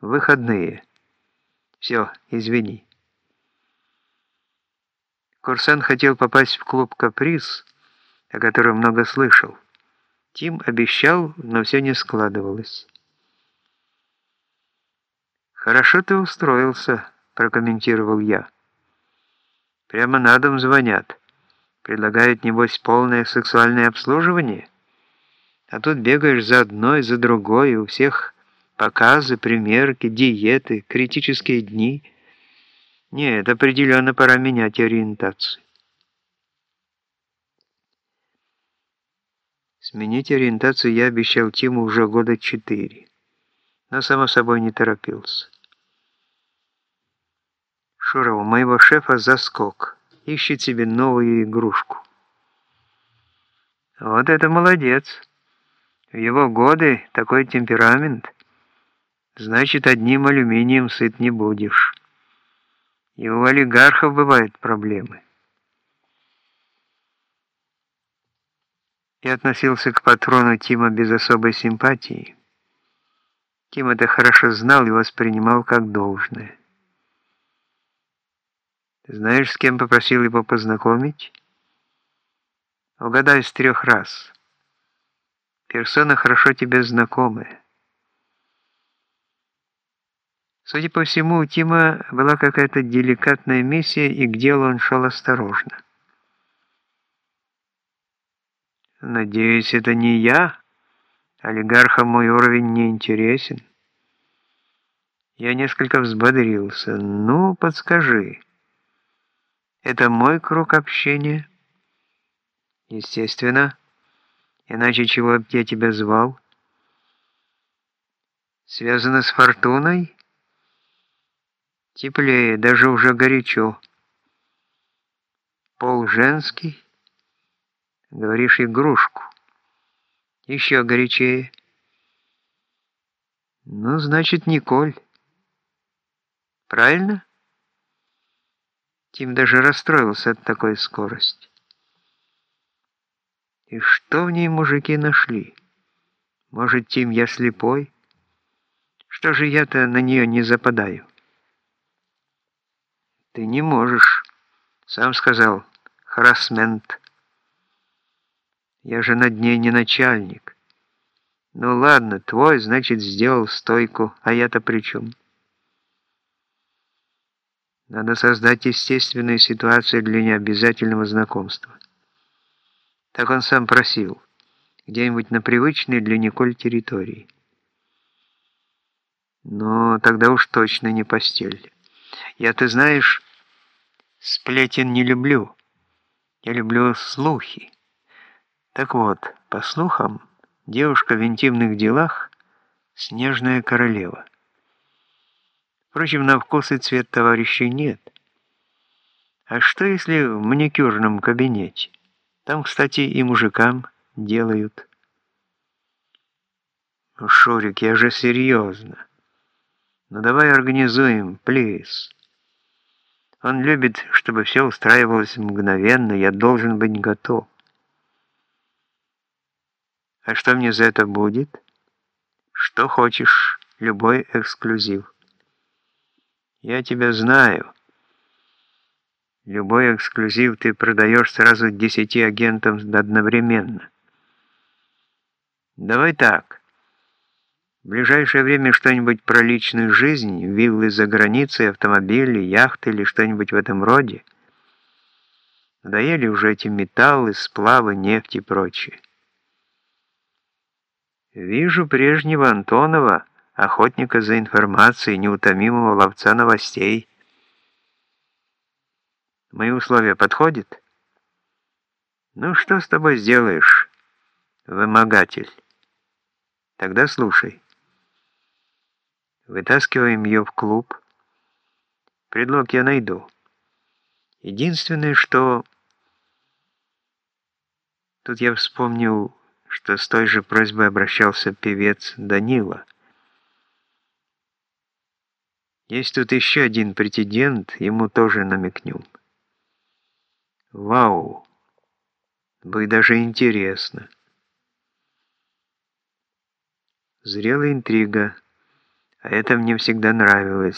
выходные. Все, извини. Курсант хотел попасть в клуб «Каприз», о котором много слышал. Тим обещал, но все не складывалось. «Хорошо ты устроился», — прокомментировал я. «Прямо на дом звонят. Предлагают, небось, полное сексуальное обслуживание. А тут бегаешь за одной, за другой, и у всех показы, примерки, диеты, критические дни. Нет, определенно пора менять ориентацию». Сменить ориентацию я обещал Тиму уже года четыре но, само собой, не торопился. Шура, у моего шефа заскок. Ищет себе новую игрушку. Вот это молодец. В его годы такой темперамент. Значит, одним алюминием сыт не будешь. И у олигархов бывают проблемы. Я относился к патрону Тима без особой симпатии. Тим это хорошо знал и воспринимал как должное. Знаешь, с кем попросил его познакомить? Угадай с трех раз. Персона хорошо тебе знакомая. Судя по всему, у Тима была какая-то деликатная миссия, и к делу он шел осторожно. «Надеюсь, это не я?» Олигархам мой уровень не интересен. Я несколько взбодрился. Ну, подскажи. Это мой круг общения? Естественно. Иначе чего б я тебя звал? Связано с фортуной? Теплее, даже уже горячо. Пол женский? Говоришь, игрушку. Еще горячее. Ну, значит, Николь. Правильно? Тим даже расстроился от такой скорости. И что в ней мужики нашли? Может, Тим, я слепой? Что же я-то на нее не западаю? Ты не можешь. Сам сказал. Харасмент. Я же над ней не начальник. Ну ладно, твой, значит, сделал стойку, а я-то при чем? Надо создать естественную ситуацию для необязательного знакомства. Так он сам просил, где-нибудь на привычной для Николь территории. Но тогда уж точно не постель. Я, ты знаешь, сплетен не люблю. Я люблю слухи. Так вот, по слухам, девушка в интимных делах — снежная королева. Впрочем, на вкус и цвет товарищей нет. А что, если в маникюрном кабинете? Там, кстати, и мужикам делают. Ну, Шурик, я же серьезно. Ну, давай организуем, плиз. Он любит, чтобы все устраивалось мгновенно, я должен быть готов. А что мне за это будет? Что хочешь, любой эксклюзив. Я тебя знаю. Любой эксклюзив ты продаешь сразу десяти агентам одновременно. Давай так. В ближайшее время что-нибудь про личную жизнь, виллы за границей, автомобили, яхты или что-нибудь в этом роде. Надоели уже эти металлы, сплавы, нефть и прочее. Вижу прежнего Антонова, охотника за информацией, неутомимого ловца новостей. Мои условия подходят? Ну, что с тобой сделаешь, вымогатель? Тогда слушай. Вытаскиваем ее в клуб. Предлог я найду. Единственное, что... Тут я вспомнил что с той же просьбой обращался певец Данила. Есть тут еще один претендент, ему тоже намекнем. Вау! Будет даже интересно. Зрелая интрига. А это мне всегда нравилось.